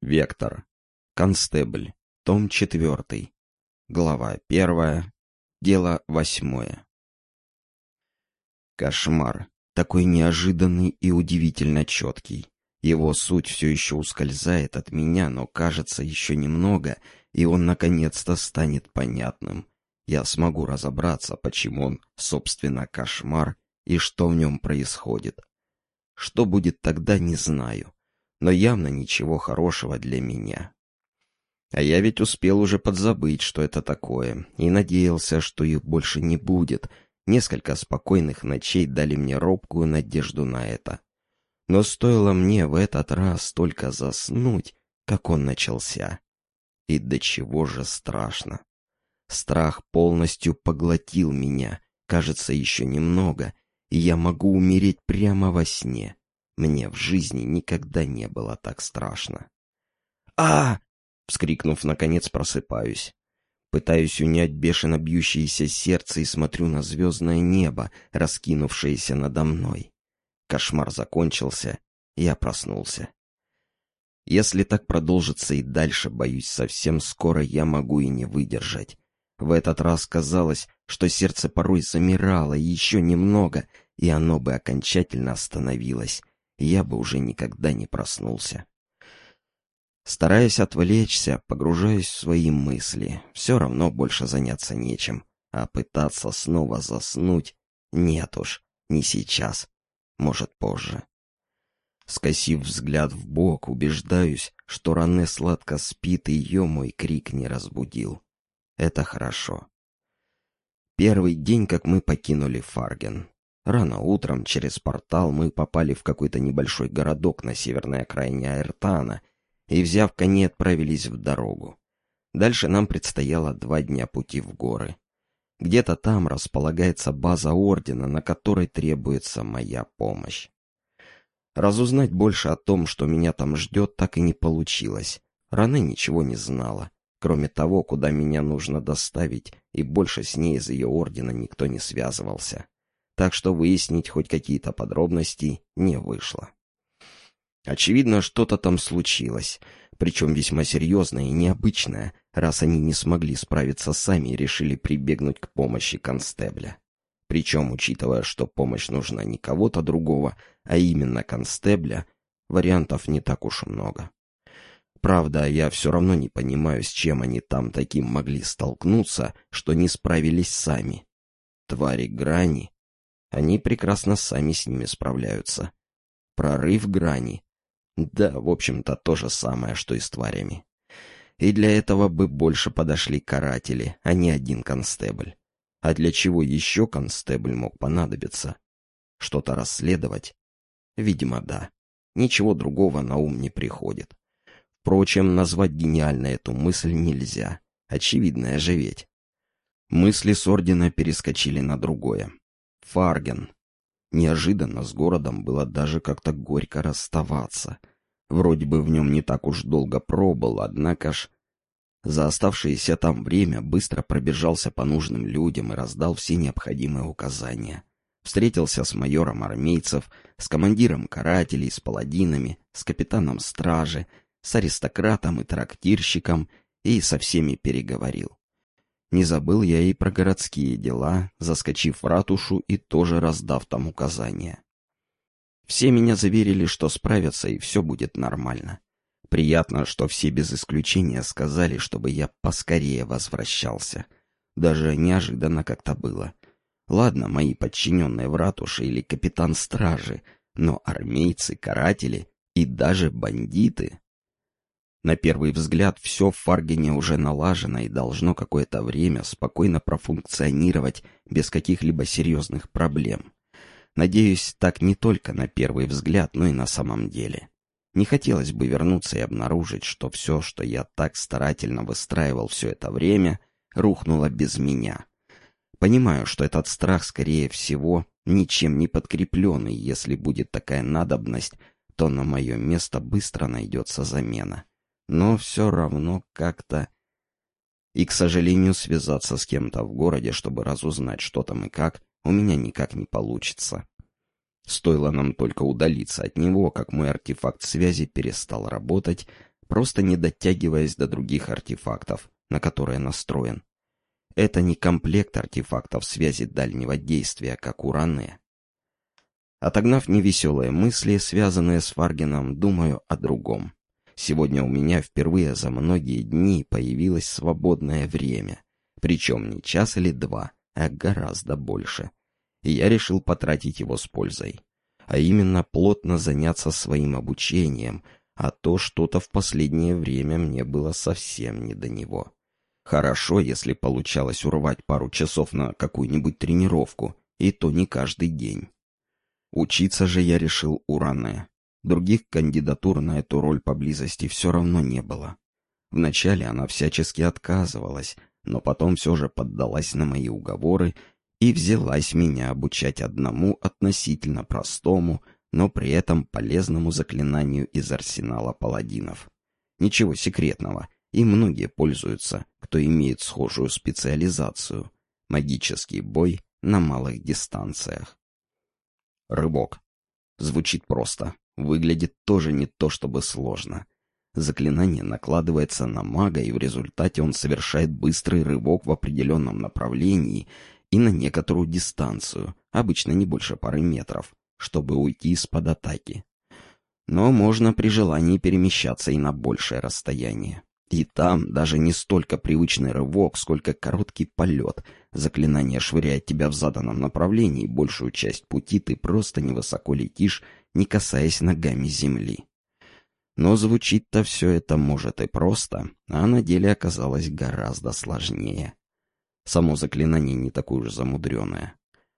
Вектор. Констебль. Том 4. Глава 1. Дело 8. Кошмар. Такой неожиданный и удивительно четкий. Его суть все еще ускользает от меня, но кажется еще немного, и он наконец-то станет понятным. Я смогу разобраться, почему он, собственно, кошмар и что в нем происходит. Что будет тогда, не знаю но явно ничего хорошего для меня. А я ведь успел уже подзабыть, что это такое, и надеялся, что их больше не будет. Несколько спокойных ночей дали мне робкую надежду на это. Но стоило мне в этот раз только заснуть, как он начался. И до чего же страшно. Страх полностью поглотил меня, кажется, еще немного, и я могу умереть прямо во сне. Мне в жизни никогда не было так страшно. а Вскрикнув, наконец просыпаюсь. Пытаюсь унять бешено бьющееся сердце и смотрю на звездное небо, раскинувшееся надо мной. Кошмар закончился, я проснулся. Если так продолжится и дальше, боюсь, совсем скоро я могу и не выдержать. В этот раз казалось, что сердце порой замирало еще немного, и оно бы окончательно остановилось, я бы уже никогда не проснулся. Стараясь отвлечься, погружаюсь в свои мысли. Все равно больше заняться нечем. А пытаться снова заснуть нет уж, не сейчас. Может, позже. Скосив взгляд в бок, убеждаюсь, что Ране сладко спит, и ее мой крик не разбудил. Это хорошо. Первый день, как мы покинули Фарген. Рано утром через портал мы попали в какой-то небольшой городок на северной окраине Аэртана и, взяв коней, отправились в дорогу. Дальше нам предстояло два дня пути в горы. Где-то там располагается база Ордена, на которой требуется моя помощь. Разузнать больше о том, что меня там ждет, так и не получилось. Раны ничего не знала, кроме того, куда меня нужно доставить, и больше с ней из ее Ордена никто не связывался так что выяснить хоть какие-то подробности не вышло. Очевидно, что-то там случилось, причем весьма серьезное и необычное, раз они не смогли справиться сами и решили прибегнуть к помощи констебля. Причем, учитывая, что помощь нужна не кого-то другого, а именно констебля, вариантов не так уж много. Правда, я все равно не понимаю, с чем они там таким могли столкнуться, что не справились сами. Твари грани они прекрасно сами с ними справляются. Прорыв грани. Да, в общем-то, то же самое, что и с тварями. И для этого бы больше подошли каратели, а не один констебль. А для чего еще констебль мог понадобиться? Что-то расследовать? Видимо, да. Ничего другого на ум не приходит. Впрочем, назвать гениально эту мысль нельзя. Очевидная же ведь. Мысли с ордена перескочили на другое. Фарген. Неожиданно с городом было даже как-то горько расставаться. Вроде бы в нем не так уж долго пробыл, однако ж... За оставшееся там время быстро пробежался по нужным людям и раздал все необходимые указания. Встретился с майором армейцев, с командиром карателей, с паладинами, с капитаном стражи, с аристократом и трактирщиком и со всеми переговорил. Не забыл я и про городские дела, заскочив в ратушу и тоже раздав там указания. Все меня заверили, что справятся и все будет нормально. Приятно, что все без исключения сказали, чтобы я поскорее возвращался. Даже неожиданно как-то было. Ладно, мои подчиненные в ратуше или капитан стражи, но армейцы, каратели и даже бандиты на первый взгляд все в Фаргене уже налажено и должно какое-то время спокойно профункционировать без каких-либо серьезных проблем. Надеюсь, так не только на первый взгляд, но и на самом деле. Не хотелось бы вернуться и обнаружить, что все, что я так старательно выстраивал все это время, рухнуло без меня. Понимаю, что этот страх, скорее всего, ничем не подкрепленный, если будет такая надобность, то на мое место быстро найдется замена но все равно как-то... И, к сожалению, связаться с кем-то в городе, чтобы разузнать, что там и как, у меня никак не получится. Стоило нам только удалиться от него, как мой артефакт связи перестал работать, просто не дотягиваясь до других артефактов, на которые настроен. Это не комплект артефактов связи дальнего действия, как у Ране. Отогнав невеселые мысли, связанные с Фаргином, думаю о другом. Сегодня у меня впервые за многие дни появилось свободное время. Причем не час или два, а гораздо больше. И я решил потратить его с пользой. А именно плотно заняться своим обучением, а то что-то в последнее время мне было совсем не до него. Хорошо, если получалось урвать пару часов на какую-нибудь тренировку, и то не каждый день. Учиться же я решил у Ране. Других кандидатур на эту роль поблизости все равно не было. Вначале она всячески отказывалась, но потом все же поддалась на мои уговоры и взялась меня обучать одному относительно простому, но при этом полезному заклинанию из арсенала паладинов. Ничего секретного, и многие пользуются, кто имеет схожую специализацию — магический бой на малых дистанциях. Рыбок. Звучит просто, выглядит тоже не то чтобы сложно. Заклинание накладывается на мага, и в результате он совершает быстрый рывок в определенном направлении и на некоторую дистанцию, обычно не больше пары метров, чтобы уйти из-под атаки. Но можно при желании перемещаться и на большее расстояние. И там даже не столько привычный рывок, сколько короткий полет. Заклинание швыряет тебя в заданном направлении, большую часть пути ты просто невысоко летишь, не касаясь ногами земли. Но звучит-то все это может и просто, а на деле оказалось гораздо сложнее. Само заклинание не такое уж замудреное.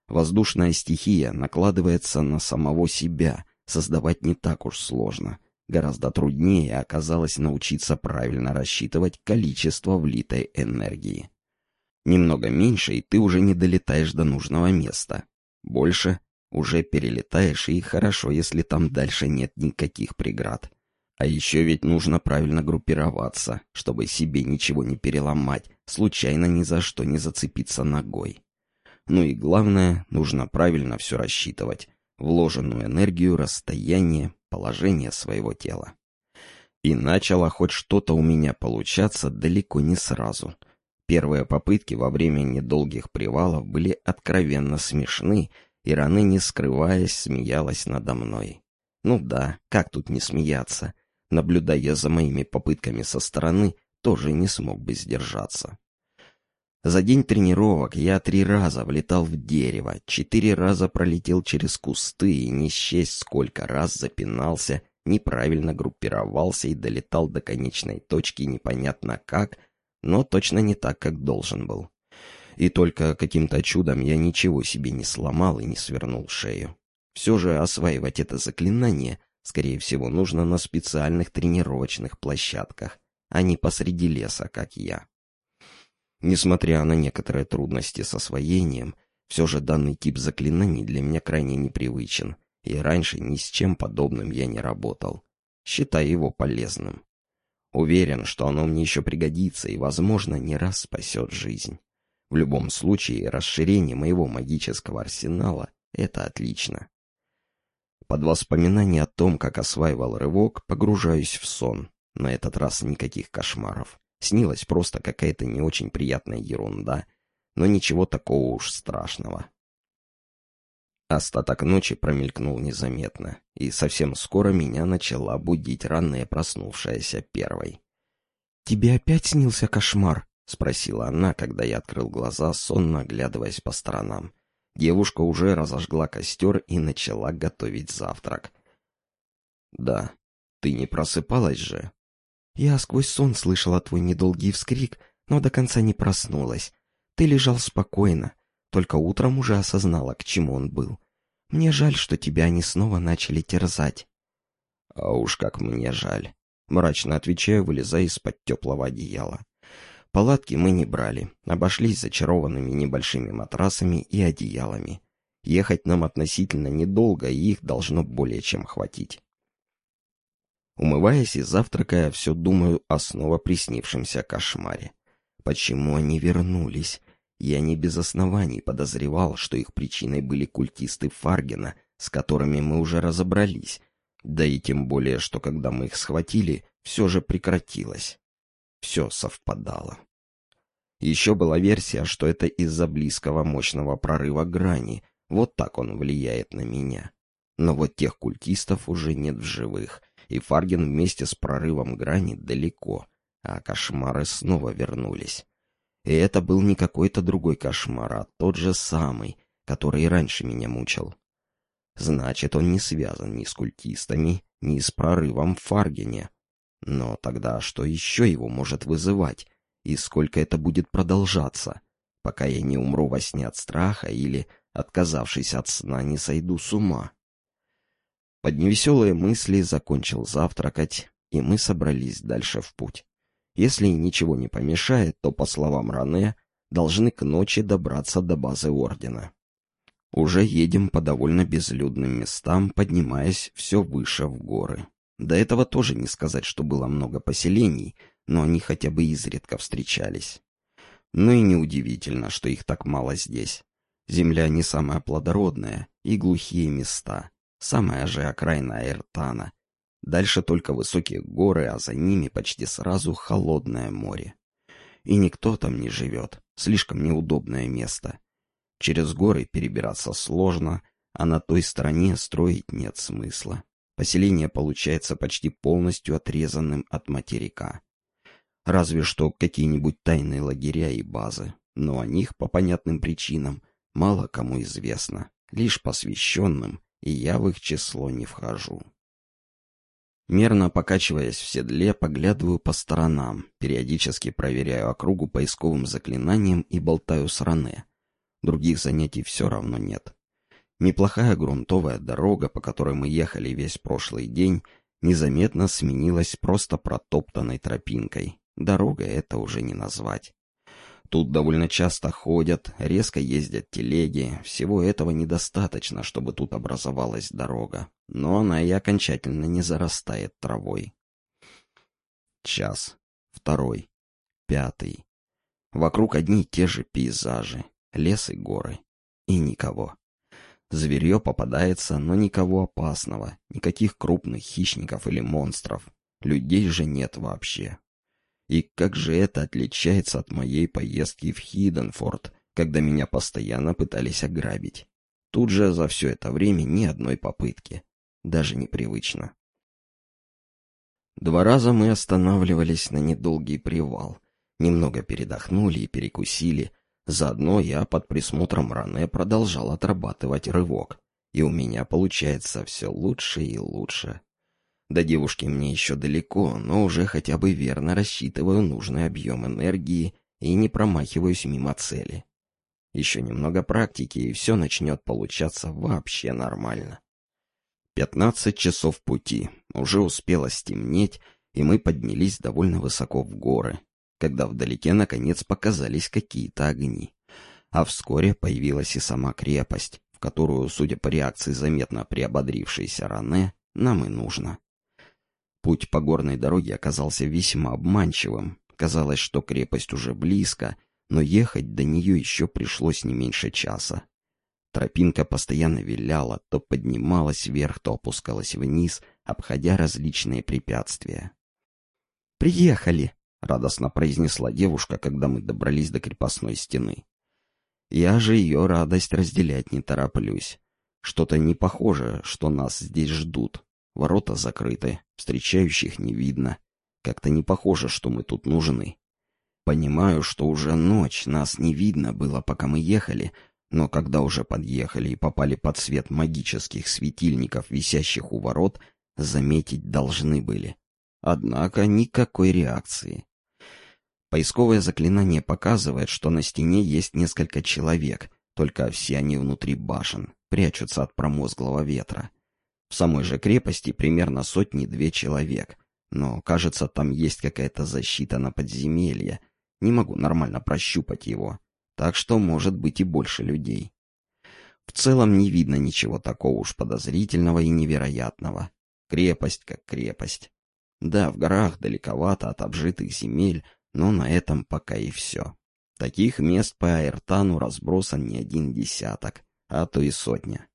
Воздушная стихия накладывается на самого себя, создавать не так уж сложно. Гораздо труднее оказалось научиться правильно рассчитывать количество влитой энергии. Немного меньше, и ты уже не долетаешь до нужного места. Больше уже перелетаешь, и хорошо, если там дальше нет никаких преград. А еще ведь нужно правильно группироваться, чтобы себе ничего не переломать, случайно ни за что не зацепиться ногой. Ну и главное, нужно правильно все рассчитывать. Вложенную энергию, расстояние, положение своего тела. И начало хоть что-то у меня получаться далеко не сразу. Первые попытки во время недолгих привалов были откровенно смешны, и Раны, не скрываясь, смеялась надо мной. Ну да, как тут не смеяться? Наблюдая за моими попытками со стороны, тоже не смог бы сдержаться. За день тренировок я три раза влетал в дерево, четыре раза пролетел через кусты и не счесть сколько раз запинался, неправильно группировался и долетал до конечной точки непонятно как, но точно не так, как должен был. И только каким-то чудом я ничего себе не сломал и не свернул шею. Все же осваивать это заклинание, скорее всего, нужно на специальных тренировочных площадках, а не посреди леса, как я. Несмотря на некоторые трудности с освоением, все же данный тип заклинаний для меня крайне непривычен, и раньше ни с чем подобным я не работал. Считаю его полезным. Уверен, что оно мне еще пригодится и, возможно, не раз спасет жизнь. В любом случае, расширение моего магического арсенала — это отлично. Под воспоминание о том, как осваивал рывок, погружаюсь в сон. На этот раз никаких кошмаров. Снилась просто какая-то не очень приятная ерунда, но ничего такого уж страшного. Остаток ночи промелькнул незаметно, и совсем скоро меня начала будить ранняя проснувшаяся первой. «Тебе опять снился кошмар?» — спросила она, когда я открыл глаза, сонно оглядываясь по сторонам. Девушка уже разожгла костер и начала готовить завтрак. «Да, ты не просыпалась же?» Я сквозь сон слышала твой недолгий вскрик, но до конца не проснулась. Ты лежал спокойно, только утром уже осознала, к чему он был. Мне жаль, что тебя они снова начали терзать. А уж как мне жаль. Мрачно отвечаю, вылезая из-под теплого одеяла. Палатки мы не брали, обошлись зачарованными небольшими матрасами и одеялами. Ехать нам относительно недолго, и их должно более чем хватить. Умываясь и завтракая, все думаю о снова приснившемся кошмаре. Почему они вернулись? Я не без оснований подозревал, что их причиной были культисты Фаргена, с которыми мы уже разобрались. Да и тем более, что когда мы их схватили, все же прекратилось. Все совпадало. Еще была версия, что это из-за близкого мощного прорыва грани. Вот так он влияет на меня. Но вот тех культистов уже нет в живых, и Фарген вместе с прорывом грани далеко, а кошмары снова вернулись. И это был не какой-то другой кошмар, а тот же самый, который и раньше меня мучил. Значит, он не связан ни с культистами, ни с прорывом в Фаргене. Но тогда что еще его может вызывать? И сколько это будет продолжаться? Пока я не умру во сне от страха или, отказавшись от сна, не сойду с ума. Под невеселые мысли закончил завтракать, и мы собрались дальше в путь. Если ничего не помешает, то, по словам Ране, должны к ночи добраться до базы Ордена. Уже едем по довольно безлюдным местам, поднимаясь все выше в горы. До этого тоже не сказать, что было много поселений, но они хотя бы изредка встречались. Ну и неудивительно, что их так мало здесь. Земля не самая плодородная и глухие места, самая же окраина Эртана. Дальше только высокие горы, а за ними почти сразу холодное море. И никто там не живет, слишком неудобное место. Через горы перебираться сложно, а на той стороне строить нет смысла. Поселение получается почти полностью отрезанным от материка. Разве что какие-нибудь тайные лагеря и базы, но о них, по понятным причинам, мало кому известно, лишь посвященным, и я в их число не вхожу. Мерно покачиваясь в седле, поглядываю по сторонам, периодически проверяю округу поисковым заклинанием и болтаю с Ране. Других занятий все равно нет. Неплохая грунтовая дорога, по которой мы ехали весь прошлый день, незаметно сменилась просто протоптанной тропинкой. Дорога это уже не назвать. Тут довольно часто ходят, резко ездят телеги. Всего этого недостаточно, чтобы тут образовалась дорога. Но она и окончательно не зарастает травой. Час. Второй. Пятый. Вокруг одни и те же пейзажи лес и горы. И никого. Зверье попадается, но никого опасного, никаких крупных хищников или монстров. Людей же нет вообще. И как же это отличается от моей поездки в Хиденфорд, когда меня постоянно пытались ограбить. Тут же за все это время ни одной попытки. Даже непривычно. Два раза мы останавливались на недолгий привал. Немного передохнули и перекусили, Заодно я под присмотром Ране продолжал отрабатывать рывок, и у меня получается все лучше и лучше. До девушки мне еще далеко, но уже хотя бы верно рассчитываю нужный объем энергии и не промахиваюсь мимо цели. Еще немного практики, и все начнет получаться вообще нормально. Пятнадцать часов пути. Уже успело стемнеть, и мы поднялись довольно высоко в горы, когда вдалеке наконец показались какие-то огни. А вскоре появилась и сама крепость, в которую, судя по реакции заметно приободрившейся Ране, нам и нужно. Путь по горной дороге оказался весьма обманчивым. Казалось, что крепость уже близко, но ехать до нее еще пришлось не меньше часа. Тропинка постоянно виляла, то поднималась вверх, то опускалась вниз, обходя различные препятствия. «Приехали!» — радостно произнесла девушка, когда мы добрались до крепостной стены. Я же ее радость разделять не тороплюсь. Что-то не похоже, что нас здесь ждут. Ворота закрыты, встречающих не видно. Как-то не похоже, что мы тут нужны. Понимаю, что уже ночь, нас не видно было, пока мы ехали, но когда уже подъехали и попали под свет магических светильников, висящих у ворот, заметить должны были. Однако никакой реакции. Поисковое заклинание показывает, что на стене есть несколько человек, только все они внутри башен, прячутся от промозглого ветра. В самой же крепости примерно сотни-две человек, но, кажется, там есть какая-то защита на подземелье. Не могу нормально прощупать его, так что может быть и больше людей. В целом не видно ничего такого уж подозрительного и невероятного. Крепость как крепость. Да, в горах далековато от обжитых земель, но на этом пока и все. Таких мест по Аэртану разбросан не один десяток, а то и сотня.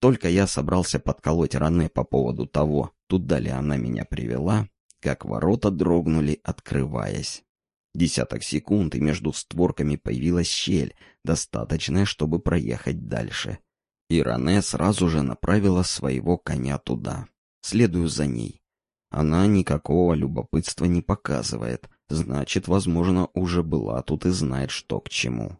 Только я собрался подколоть Ране по поводу того, туда ли она меня привела, как ворота дрогнули, открываясь. Десяток секунд, и между створками появилась щель, достаточная, чтобы проехать дальше. И Ране сразу же направила своего коня туда. Следую за ней. Она никакого любопытства не показывает, значит, возможно, уже была тут и знает, что к чему.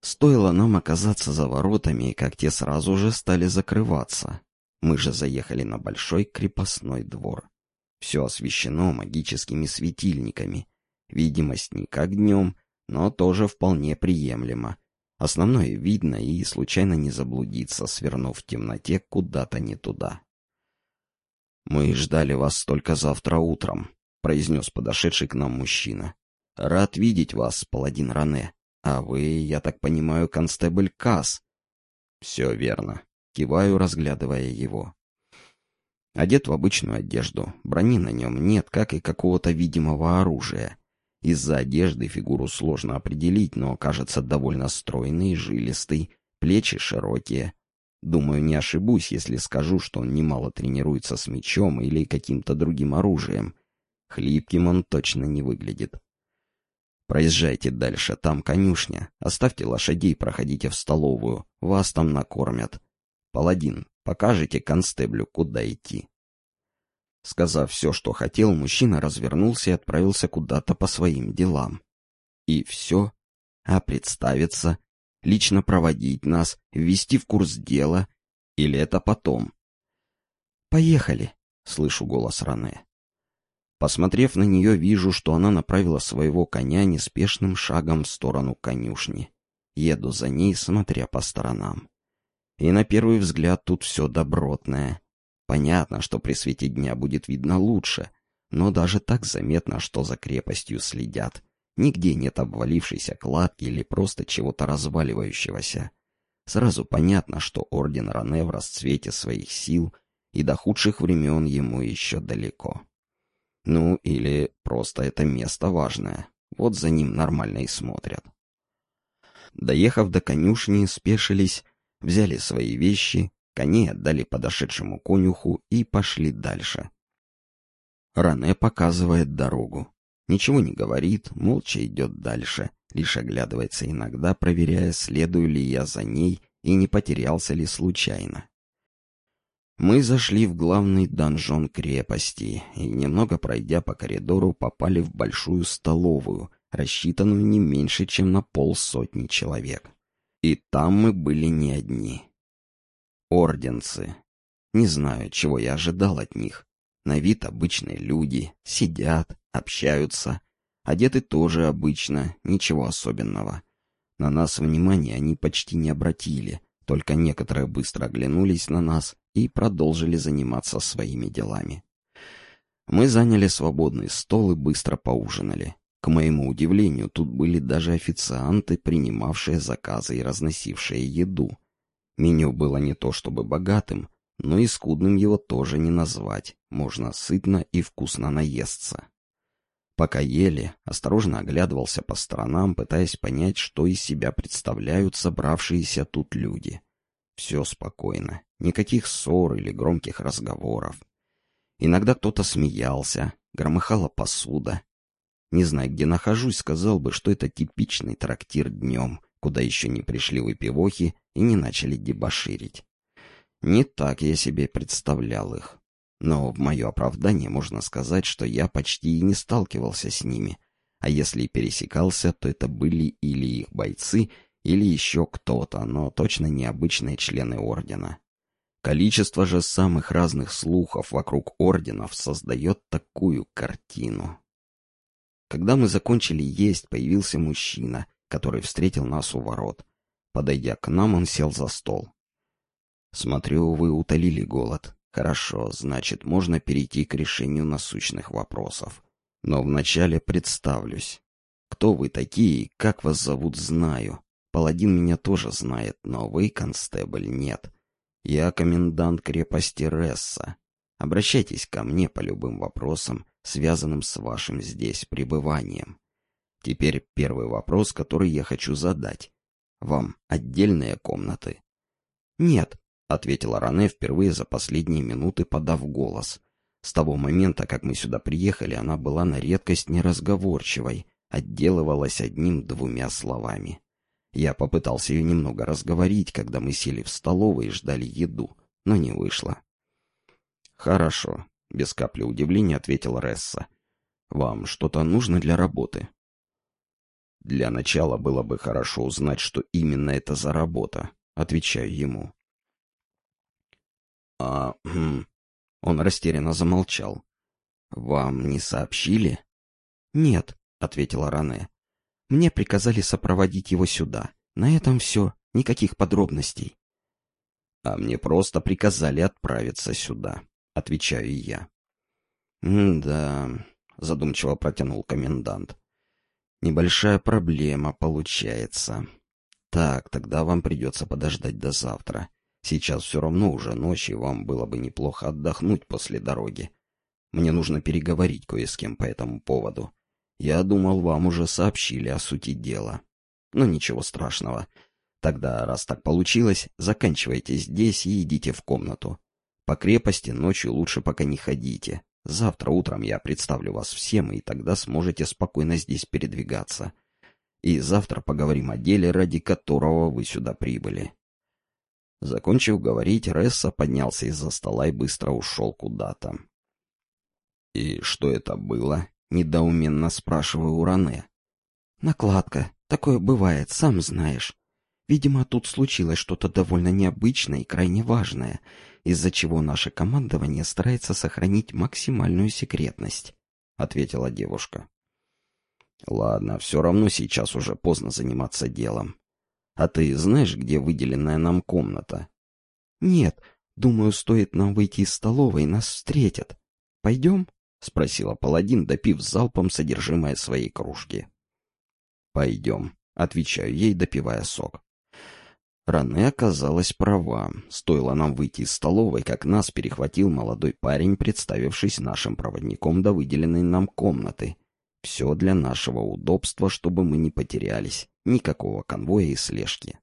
Стоило нам оказаться за воротами, как те сразу же стали закрываться. Мы же заехали на большой крепостной двор. Все освещено магическими светильниками. Видимость не как днем, но тоже вполне приемлемо. Основное видно и случайно не заблудиться, свернув в темноте куда-то не туда. «Мы ждали вас только завтра утром», — произнес подошедший к нам мужчина. «Рад видеть вас, паладин Ране. А вы, я так понимаю, констебль Касс?» «Все верно», — киваю, разглядывая его. Одет в обычную одежду, брони на нем нет, как и какого-то видимого оружия. Из-за одежды фигуру сложно определить, но кажется довольно стройный, жилистый, плечи широкие. Думаю, не ошибусь, если скажу, что он немало тренируется с мечом или каким-то другим оружием. Хлипким он точно не выглядит. Проезжайте дальше, там конюшня. Оставьте лошадей, проходите в столовую. Вас там накормят. Паладин, покажете констеблю, куда идти. Сказав все, что хотел, мужчина развернулся и отправился куда-то по своим делам. И все? А представиться? Лично проводить нас? Ввести в курс дела? Или это потом? «Поехали!» — слышу голос Ране. Посмотрев на нее, вижу, что она направила своего коня неспешным шагом в сторону конюшни. Еду за ней, смотря по сторонам. И на первый взгляд тут все добротное. Понятно, что при свете дня будет видно лучше, но даже так заметно, что за крепостью следят. Нигде нет обвалившейся кладки или просто чего-то разваливающегося. Сразу понятно, что орден Ране в расцвете своих сил, и до худших времен ему еще далеко. Ну, или просто это место важное. Вот за ним нормально и смотрят. Доехав до конюшни, спешились, взяли свои вещи Коней отдали подошедшему конюху и пошли дальше. Ране показывает дорогу. Ничего не говорит, молча идет дальше, лишь оглядывается иногда, проверяя, следую ли я за ней и не потерялся ли случайно. Мы зашли в главный донжон крепости и, немного пройдя по коридору, попали в большую столовую, рассчитанную не меньше, чем на полсотни человек. И там мы были не одни. Орденцы. Не знаю, чего я ожидал от них. На вид обычные люди, сидят, общаются. Одеты тоже обычно, ничего особенного. На нас внимания они почти не обратили, только некоторые быстро оглянулись на нас и продолжили заниматься своими делами. Мы заняли свободный стол и быстро поужинали. К моему удивлению, тут были даже официанты, принимавшие заказы и разносившие еду. Меню было не то чтобы богатым, но и скудным его тоже не назвать, можно сытно и вкусно наесться. Пока ели, осторожно оглядывался по сторонам, пытаясь понять, что из себя представляют собравшиеся тут люди. Все спокойно, никаких ссор или громких разговоров. Иногда кто-то смеялся, громыхала посуда. Не знаю, где нахожусь, сказал бы, что это типичный трактир днем, куда еще не пришли выпивохи и не начали дебоширить. Не так я себе представлял их. Но в мое оправдание можно сказать, что я почти и не сталкивался с ними. А если и пересекался, то это были или их бойцы, или еще кто-то, но точно не обычные члены Ордена. Количество же самых разных слухов вокруг Орденов создает такую картину. Когда мы закончили есть, появился мужчина, который встретил нас у ворот. Подойдя к нам, он сел за стол. «Смотрю, вы утолили голод. Хорошо, значит, можно перейти к решению насущных вопросов. Но вначале представлюсь. Кто вы такие как вас зовут, знаю. Паладин меня тоже знает, но вы, констебль, нет. Я комендант крепости Ресса. Обращайтесь ко мне по любым вопросам, связанным с вашим здесь пребыванием. Теперь первый вопрос, который я хочу задать. Вам отдельные комнаты? Нет, — ответила Ране впервые за последние минуты, подав голос. С того момента, как мы сюда приехали, она была на редкость неразговорчивой, отделывалась одним-двумя словами. Я попытался ее немного разговорить, когда мы сели в столовой и ждали еду, но не вышло. «Хорошо», — без капли удивления ответил Ресса. «Вам что-то нужно для работы?» «Для начала было бы хорошо узнать, что именно это за работа», — отвечаю ему. «А, хм...» Он растерянно замолчал. «Вам не сообщили?» «Нет», — ответила Ране. «Мне приказали сопроводить его сюда. На этом все. Никаких подробностей». «А мне просто приказали отправиться сюда», — отвечаю я. «Да», — задумчиво протянул комендант. «Небольшая проблема получается. Так, тогда вам придется подождать до завтра. Сейчас все равно уже ночь, и вам было бы неплохо отдохнуть после дороги. Мне нужно переговорить кое с кем по этому поводу. Я думал, вам уже сообщили о сути дела. Но ничего страшного. Тогда, раз так получилось, заканчивайте здесь и идите в комнату. По крепости ночью лучше пока не ходите. Завтра утром я представлю вас всем, и тогда сможете спокойно здесь передвигаться. И завтра поговорим о деле, ради которого вы сюда прибыли. Закончив говорить, Ресса поднялся из-за стола и быстро ушел куда-то. «И что это было?» — недоуменно спрашиваю у Ране. «Накладка. Такое бывает, сам знаешь. Видимо, тут случилось что-то довольно необычное и крайне важное, из-за чего наше командование старается сохранить максимальную секретность», — ответила девушка. «Ладно, все равно сейчас уже поздно заниматься делом. А ты знаешь, где выделенная нам комната? Нет, думаю, стоит нам выйти из столовой, нас встретят. Пойдем? Спросила паладин, допив залпом содержимое своей кружки. Пойдем, отвечаю ей, допивая сок. Ране оказалась права. Стоило нам выйти из столовой, как нас перехватил молодой парень, представившись нашим проводником до выделенной нам комнаты. Все для нашего удобства, чтобы мы не потерялись. Никакого конвоя и слежки.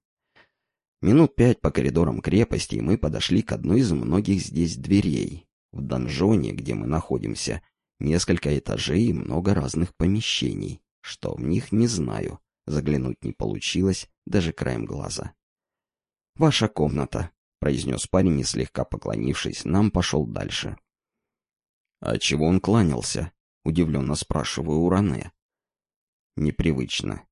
Минут пять по коридорам крепости, мы подошли к одной из многих здесь дверей. В донжоне, где мы находимся, несколько этажей и много разных помещений. Что в них, не знаю. Заглянуть не получилось, даже краем глаза. «Ваша комната», — произнес парень и, слегка поклонившись, нам пошел дальше. «А чего он кланялся?» — удивленно спрашиваю у Ране. «Непривычно.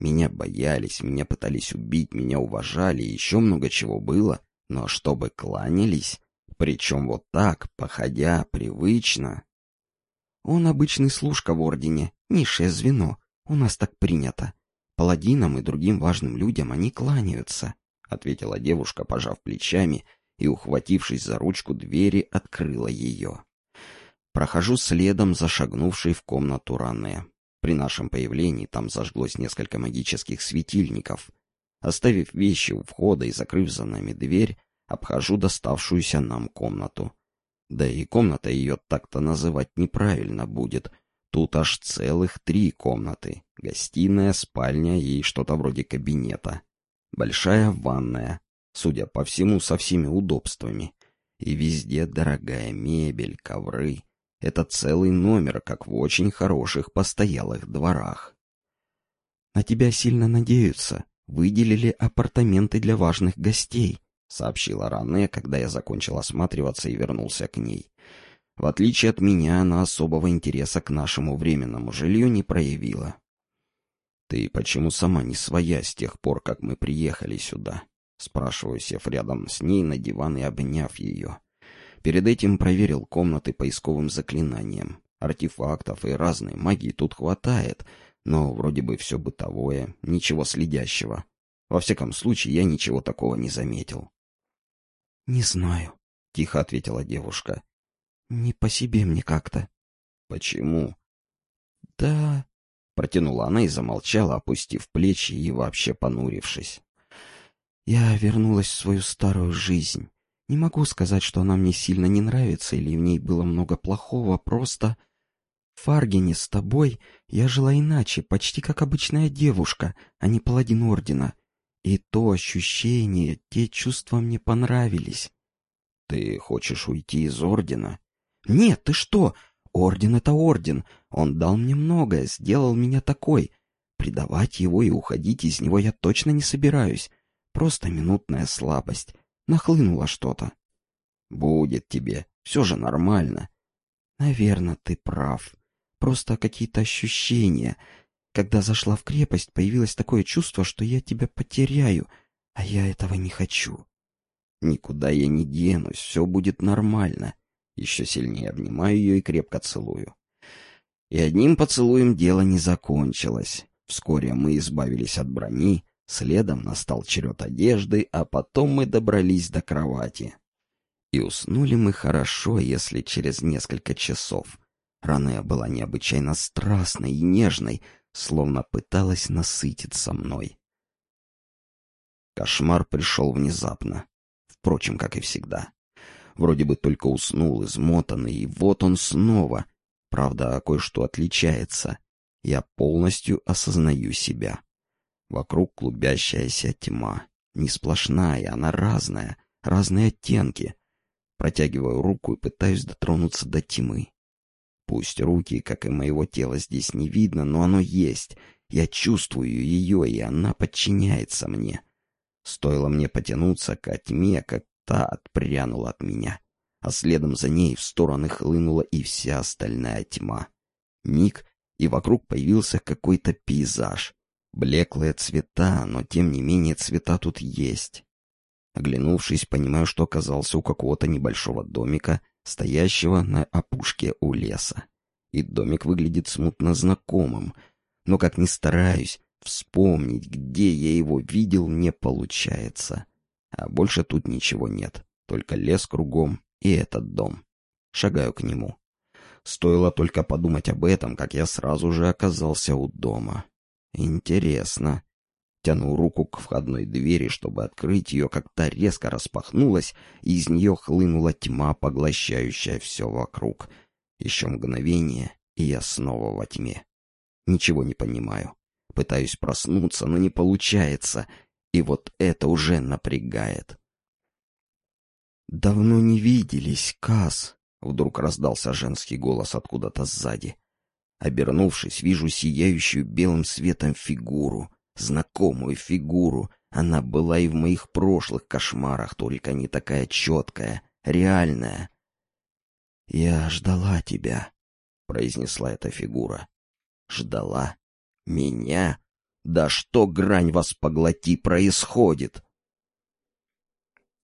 Меня боялись, меня пытались убить, меня уважали, еще много чего было, но чтобы кланялись, причем вот так, походя, привычно. Он обычный служка в Ордене, низшее звено, у нас так принято. Паладинам и другим важным людям они кланяются, — ответила девушка, пожав плечами и, ухватившись за ручку двери, открыла ее. Прохожу следом за шагнувшей в комнату Ране. При нашем появлении там зажглось несколько магических светильников. Оставив вещи у входа и закрыв за нами дверь, обхожу доставшуюся нам комнату. Да и комната ее так-то называть неправильно будет. Тут аж целых три комнаты. Гостиная, спальня и что-то вроде кабинета. Большая ванная, судя по всему, со всеми удобствами. И везде дорогая мебель, ковры. Это целый номер, как в очень хороших постоялых дворах. «На тебя сильно надеются. Выделили апартаменты для важных гостей», — сообщила Ране, когда я закончил осматриваться и вернулся к ней. В отличие от меня, она особого интереса к нашему временному жилью не проявила. «Ты почему сама не своя с тех пор, как мы приехали сюда?» — спрашиваю, сев рядом с ней на диван и обняв ее. Перед этим проверил комнаты поисковым заклинанием. Артефактов и разной магии тут хватает, но вроде бы все бытовое, ничего следящего. Во всяком случае, я ничего такого не заметил. — Не знаю, — тихо ответила девушка. — Не по себе мне как-то. — Почему? — Да... — протянула она и замолчала, опустив плечи и вообще понурившись. — Я вернулась в свою старую жизнь. Не могу сказать, что она мне сильно не нравится или в ней было много плохого, просто... В Фаргине с тобой я жила иначе, почти как обычная девушка, а не паладин Ордена. И то ощущение, те чувства мне понравились. Ты хочешь уйти из ордена? Нет, ты что? Орден — это орден. Он дал мне многое, сделал меня такой. Предавать его и уходить из него я точно не собираюсь. Просто минутная слабость. Нахлынуло что-то. Будет тебе. Все же нормально. Наверное, ты прав. Просто какие-то ощущения. Когда зашла в крепость, появилось такое чувство, что я тебя потеряю, а я этого не хочу. Никуда я не денусь, все будет нормально. Еще сильнее обнимаю ее и крепко целую. И одним поцелуем дело не закончилось. Вскоре мы избавились от брони, следом настал черед одежды, а потом мы добрались до кровати. И уснули мы хорошо, если через несколько часов. Рана была необычайно страстной и нежной, словно пыталась насытиться мной. Кошмар пришел внезапно, впрочем, как и всегда. Вроде бы только уснул, измотанный, и вот он снова. Правда, кое-что отличается. Я полностью осознаю себя. Вокруг клубящаяся тьма. Не сплошная, она разная, разные оттенки. Протягиваю руку и пытаюсь дотронуться до тьмы. Пусть руки, как и моего тела, здесь не видно, но оно есть. Я чувствую ее, и она подчиняется мне. Стоило мне потянуться к тьме, как та отпрянула от меня, а следом за ней в стороны хлынула и вся остальная тьма. Миг, и вокруг появился какой-то пейзаж. Блеклые цвета, но тем не менее цвета тут есть. Оглянувшись, понимаю, что оказался у какого-то небольшого домика, стоящего на опушке у леса. И домик выглядит смутно знакомым, но как ни стараюсь, вспомнить, где я его видел, не получается. А больше тут ничего нет, только лес кругом и этот дом. Шагаю к нему. Стоило только подумать об этом, как я сразу же оказался у дома. Интересно. Тяну руку к входной двери, чтобы открыть ее, как та резко распахнулась, и из нее хлынула тьма, поглощающая все вокруг. Еще мгновение, и я снова во тьме. Ничего не понимаю. Пытаюсь проснуться, но не получается. И вот это уже напрягает. «Давно не виделись, Кас», — вдруг раздался женский голос откуда-то сзади. Обернувшись, вижу сияющую белым светом фигуру, знакомую фигуру. Она была и в моих прошлых кошмарах, только не такая четкая, реальная. «Я ждала тебя», — произнесла эта фигура. «Ждала? Меня?» Да что грань вас поглоти происходит?